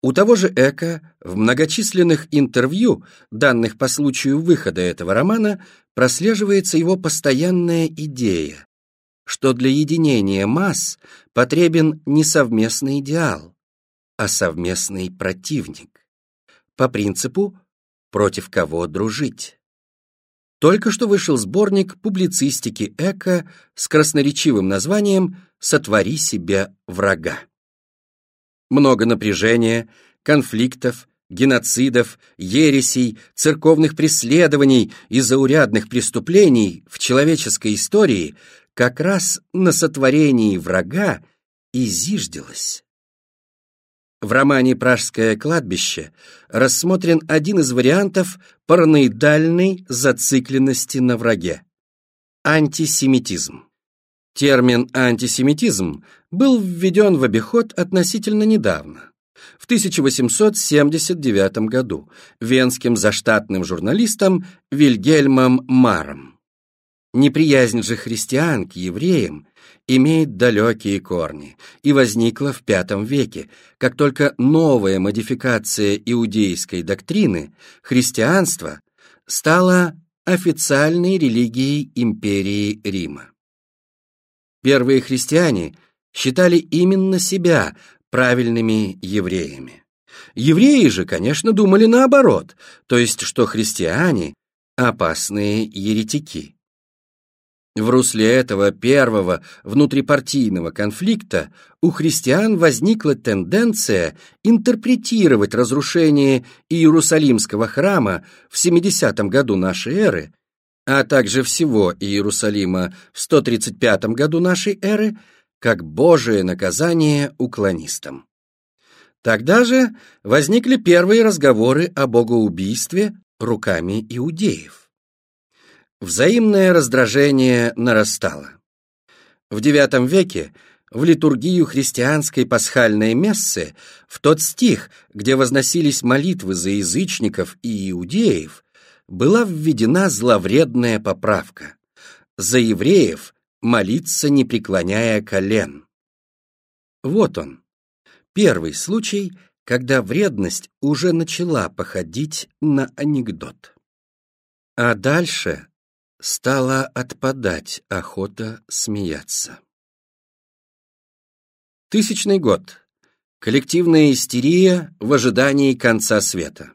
У того же Эка в многочисленных интервью, данных по случаю выхода этого романа, прослеживается его постоянная идея, что для единения масс потребен не совместный идеал, а совместный противник. По принципу «против кого дружить». Только что вышел сборник публицистики Эка с красноречивым названием «Сотвори себе врага». Много напряжения, конфликтов, геноцидов, ересей, церковных преследований и заурядных преступлений в человеческой истории как раз на сотворении врага и зиждилось. В романе «Пражское кладбище» рассмотрен один из вариантов параноидальной зацикленности на враге – антисемитизм. Термин «антисемитизм» был введен в обиход относительно недавно, в 1879 году, венским заштатным журналистом Вильгельмом Маром. Неприязнь же христиан к евреям имеет далекие корни и возникла в V веке, как только новая модификация иудейской доктрины, христианство, стала официальной религией империи Рима. Первые христиане считали именно себя правильными евреями. Евреи же, конечно, думали наоборот, то есть, что христиане – опасные еретики. В русле этого первого внутрипартийного конфликта у христиан возникла тенденция интерпретировать разрушение Иерусалимского храма в 70 году нашей эры а также всего Иерусалима в 135 году нашей эры, как Божие наказание уклонистам. Тогда же возникли первые разговоры о богоубийстве руками иудеев. Взаимное раздражение нарастало. В IX веке в литургию христианской пасхальной мессы, в тот стих, где возносились молитвы за язычников и иудеев, была введена зловредная поправка. За евреев молиться, не преклоняя колен. Вот он, первый случай, когда вредность уже начала походить на анекдот. А дальше стала отпадать охота смеяться. Тысячный год. Коллективная истерия в ожидании конца света.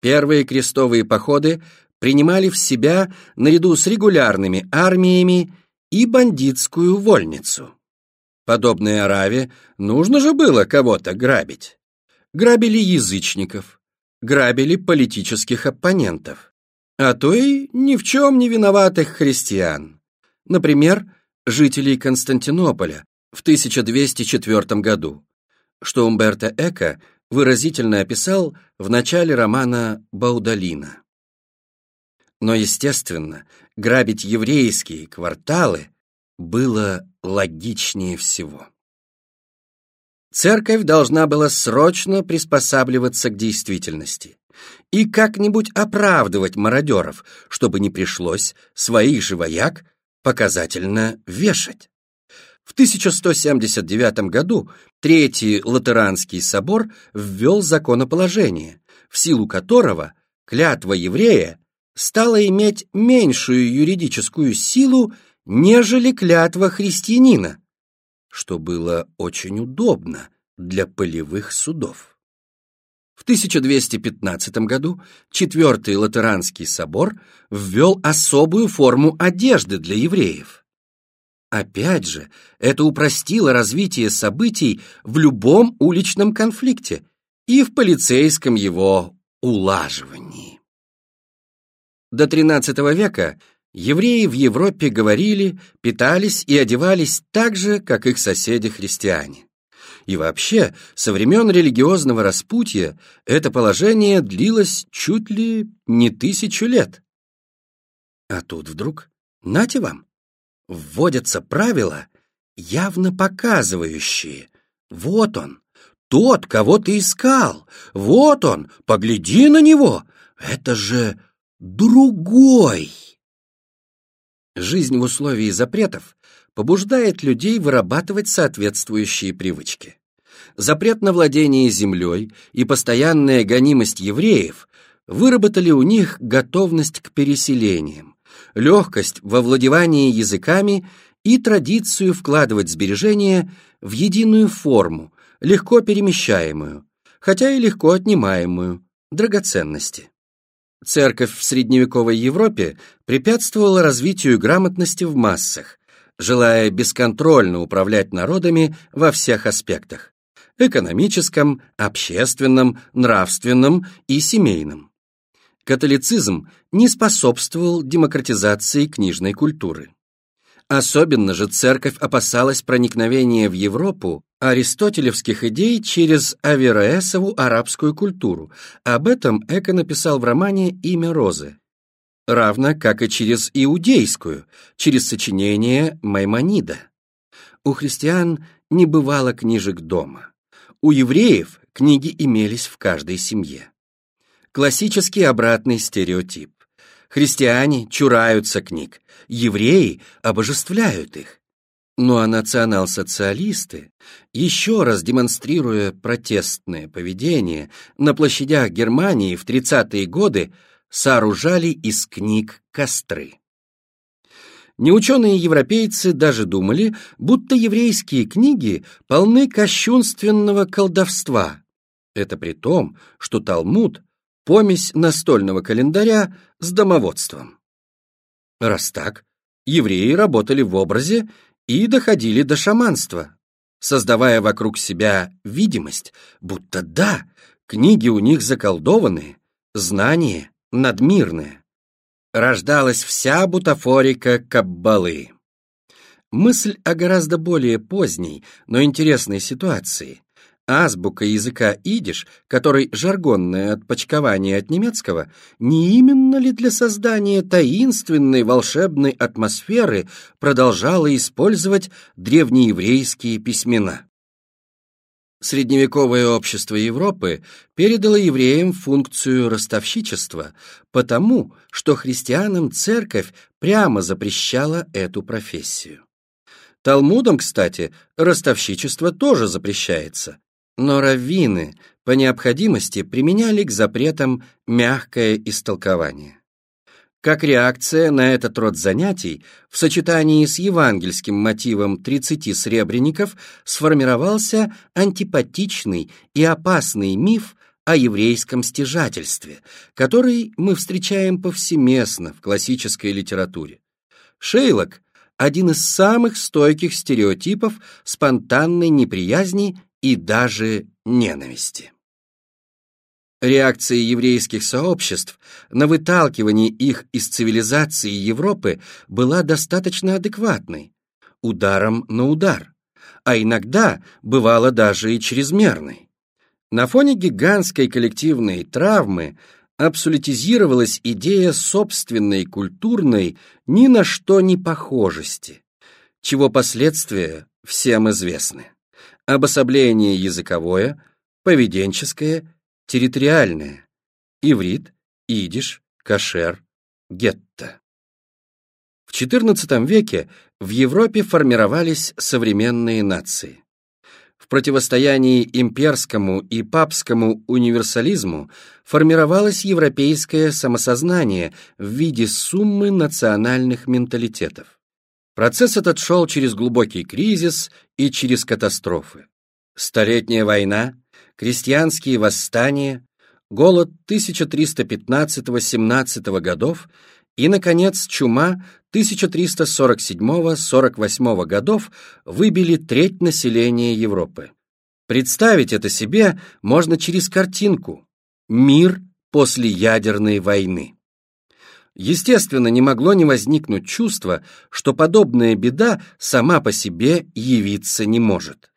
Первые крестовые походы принимали в себя, наряду с регулярными армиями, и бандитскую вольницу. Подобной Араве нужно же было кого-то грабить. Грабили язычников, грабили политических оппонентов, а то и ни в чем не виноватых христиан. Например, жителей Константинополя в 1204 году, что Умберто Эко выразительно описал в начале романа Баудалина. Но, естественно, грабить еврейские кварталы было логичнее всего. Церковь должна была срочно приспосабливаться к действительности и как-нибудь оправдывать мародеров, чтобы не пришлось своих же вояк показательно вешать. В 1179 году Третий Латеранский собор ввел законоположение, в силу которого клятва еврея стала иметь меньшую юридическую силу, нежели клятва христианина, что было очень удобно для полевых судов. В 1215 году Четвертый Латеранский собор ввел особую форму одежды для евреев. Опять же, это упростило развитие событий в любом уличном конфликте и в полицейском его улаживании. До XIII века евреи в Европе говорили, питались и одевались так же, как их соседи-христиане. И вообще, со времен религиозного распутья это положение длилось чуть ли не тысячу лет. А тут вдруг, нате вам, вводятся правила, явно показывающие, вот он, тот, кого ты искал, вот он, погляди на него, это же другой. Жизнь в условии запретов побуждает людей вырабатывать соответствующие привычки. запрет на владение землей и постоянная гонимость евреев выработали у них готовность к переселениям, легкость во владевании языками и традицию вкладывать сбережения в единую форму, легко перемещаемую, хотя и легко отнимаемую, драгоценности. Церковь в средневековой Европе препятствовала развитию грамотности в массах, желая бесконтрольно управлять народами во всех аспектах – экономическом, общественном, нравственном и семейном. Католицизм не способствовал демократизации книжной культуры. Особенно же церковь опасалась проникновения в Европу аристотелевских идей через Авероэсову арабскую культуру. Об этом Эко написал в романе «Имя Розы». Равно как и через иудейскую, через сочинение Маймонида. У христиан не бывало книжек дома. У евреев книги имелись в каждой семье. Классический обратный стереотип. Христиане чураются книг, евреи обожествляют их. Ну а национал-социалисты, еще раз демонстрируя протестное поведение, на площадях Германии в 30-е годы сооружали из книг костры. Неученые европейцы даже думали, будто еврейские книги полны кощунственного колдовства. Это при том, что Талмуд помесь настольного календаря с домоводством. Раз так, евреи работали в образе и доходили до шаманства, создавая вокруг себя видимость, будто да, книги у них заколдованные, знания надмирные. Рождалась вся бутафорика Каббалы. Мысль о гораздо более поздней, но интересной ситуации, Азбука языка идиш, который жаргонное отпочкование от немецкого, не именно ли для создания таинственной волшебной атмосферы продолжала использовать древнееврейские письмена? Средневековое общество Европы передало евреям функцию ростовщичества, потому что христианам церковь прямо запрещала эту профессию. Талмудом, кстати, ростовщичество тоже запрещается, но раввины по необходимости применяли к запретам мягкое истолкование. Как реакция на этот род занятий, в сочетании с евангельским мотивом 30 сребреников сформировался антипатичный и опасный миф о еврейском стяжательстве, который мы встречаем повсеместно в классической литературе. Шейлок – один из самых стойких стереотипов спонтанной неприязни и даже ненависти. Реакция еврейских сообществ на выталкивание их из цивилизации Европы была достаточно адекватной, ударом на удар, а иногда бывала даже и чрезмерной. На фоне гигантской коллективной травмы абсолютизировалась идея собственной культурной ни на что не похожести, чего последствия всем известны обособление языковое, поведенческое, территориальное, иврит, идиш, кашер, гетто. В XIV веке в Европе формировались современные нации. В противостоянии имперскому и папскому универсализму формировалось европейское самосознание в виде суммы национальных менталитетов. Процесс этот шел через глубокий кризис и через катастрофы. Столетняя война, крестьянские восстания, голод 1315-17 годов и, наконец, чума 1347-48 годов выбили треть населения Европы. Представить это себе можно через картинку «Мир после ядерной войны». Естественно, не могло не возникнуть чувство, что подобная беда сама по себе явиться не может.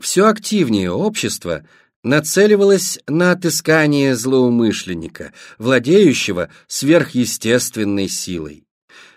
Все активнее общество нацеливалось на отыскание злоумышленника, владеющего сверхъестественной силой.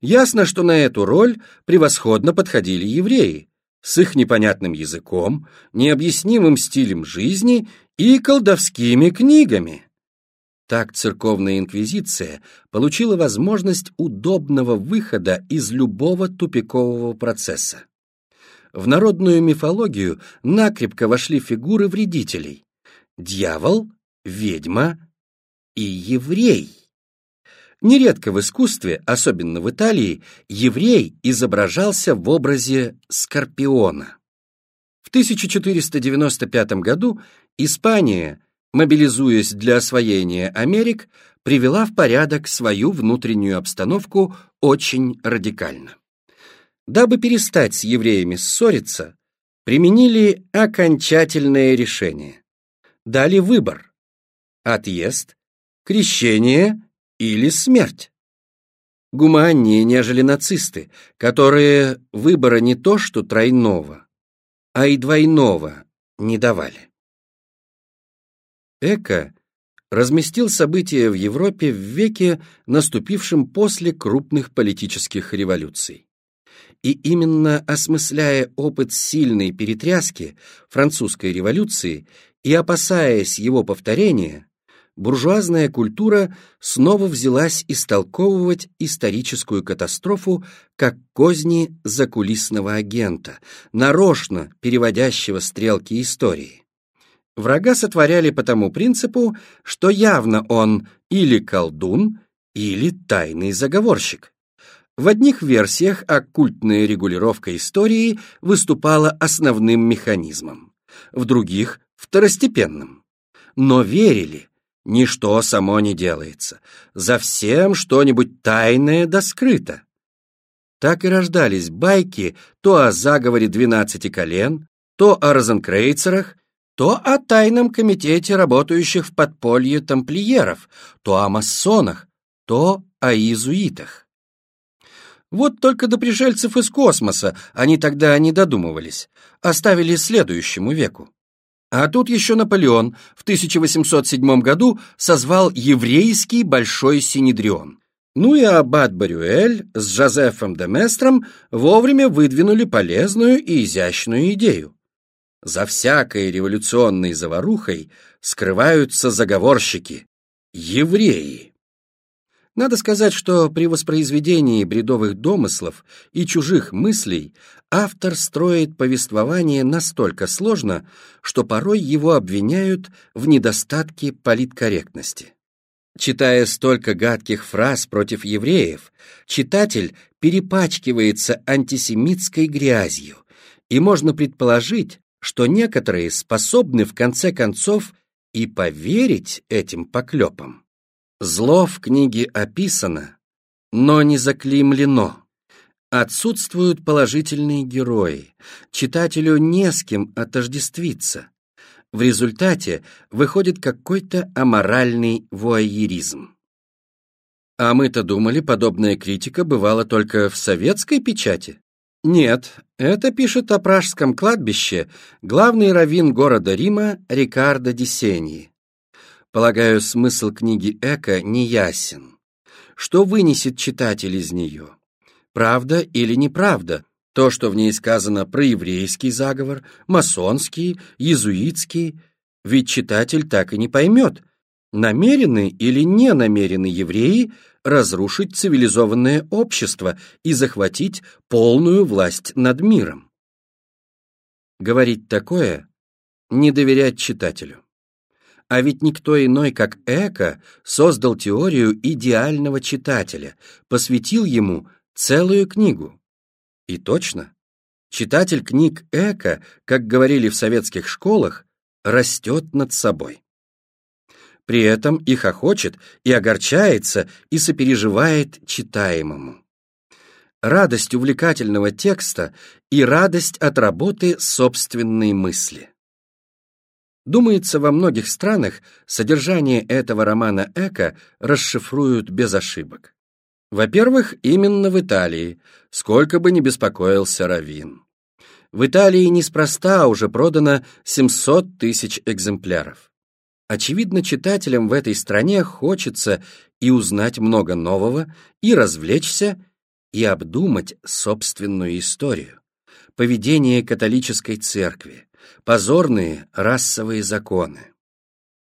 Ясно, что на эту роль превосходно подходили евреи, с их непонятным языком, необъяснимым стилем жизни и колдовскими книгами. Так церковная инквизиция получила возможность удобного выхода из любого тупикового процесса. в народную мифологию накрепко вошли фигуры вредителей – дьявол, ведьма и еврей. Нередко в искусстве, особенно в Италии, еврей изображался в образе Скорпиона. В 1495 году Испания, мобилизуясь для освоения Америк, привела в порядок свою внутреннюю обстановку очень радикально. Дабы перестать с евреями ссориться, применили окончательное решение. Дали выбор – отъезд, крещение или смерть. Гуманнее, нежели нацисты, которые выбора не то что тройного, а и двойного не давали. Эко разместил события в Европе в веке, наступившем после крупных политических революций. И именно осмысляя опыт сильной перетряски французской революции и опасаясь его повторения, буржуазная культура снова взялась истолковывать историческую катастрофу как козни закулисного агента, нарочно переводящего стрелки истории. Врага сотворяли по тому принципу, что явно он или колдун, или тайный заговорщик. В одних версиях оккультная регулировка истории выступала основным механизмом, в других — второстепенным. Но верили, ничто само не делается, за всем что-нибудь тайное да скрыто. Так и рождались байки то о заговоре двенадцати колен, то о розенкрейцерах, то о тайном комитете работающих в подполье тамплиеров, то о масонах, то о иезуитах. Вот только до пришельцев из космоса они тогда не додумывались, оставили следующему веку. А тут еще Наполеон в 1807 году созвал еврейский Большой Синедрион. Ну и аббат Барюэль с Жозефом де Местром вовремя выдвинули полезную и изящную идею. За всякой революционной заварухой скрываются заговорщики, евреи. Надо сказать, что при воспроизведении бредовых домыслов и чужих мыслей автор строит повествование настолько сложно, что порой его обвиняют в недостатке политкорректности. Читая столько гадких фраз против евреев, читатель перепачкивается антисемитской грязью, и можно предположить, что некоторые способны в конце концов и поверить этим поклепам. Зло в книге описано, но не заклеймлено. Отсутствуют положительные герои, читателю не с кем отождествиться. В результате выходит какой-то аморальный вуайеризм. А мы-то думали, подобная критика бывала только в советской печати. Нет, это пишет о пражском кладбище главный раввин города Рима Рикардо Дисении. Полагаю, смысл книги Эко неясен. Что вынесет читатель из нее? Правда или неправда? То, что в ней сказано про еврейский заговор, масонский, иезуитский, ведь читатель так и не поймет, намерены или не намерены евреи разрушить цивилизованное общество и захватить полную власть над миром. Говорить такое — не доверять читателю. А ведь никто иной, как Эко, создал теорию идеального читателя, посвятил ему целую книгу. И точно, читатель книг Эко, как говорили в советских школах, растет над собой. При этом и хохочет, и огорчается, и сопереживает читаемому. Радость увлекательного текста и радость от работы собственной мысли. Думается, во многих странах содержание этого романа Эка расшифруют без ошибок. Во-первых, именно в Италии, сколько бы ни беспокоился Равин. В Италии неспроста уже продано 700 тысяч экземпляров. Очевидно, читателям в этой стране хочется и узнать много нового, и развлечься, и обдумать собственную историю. Поведение католической церкви, позорные расовые законы.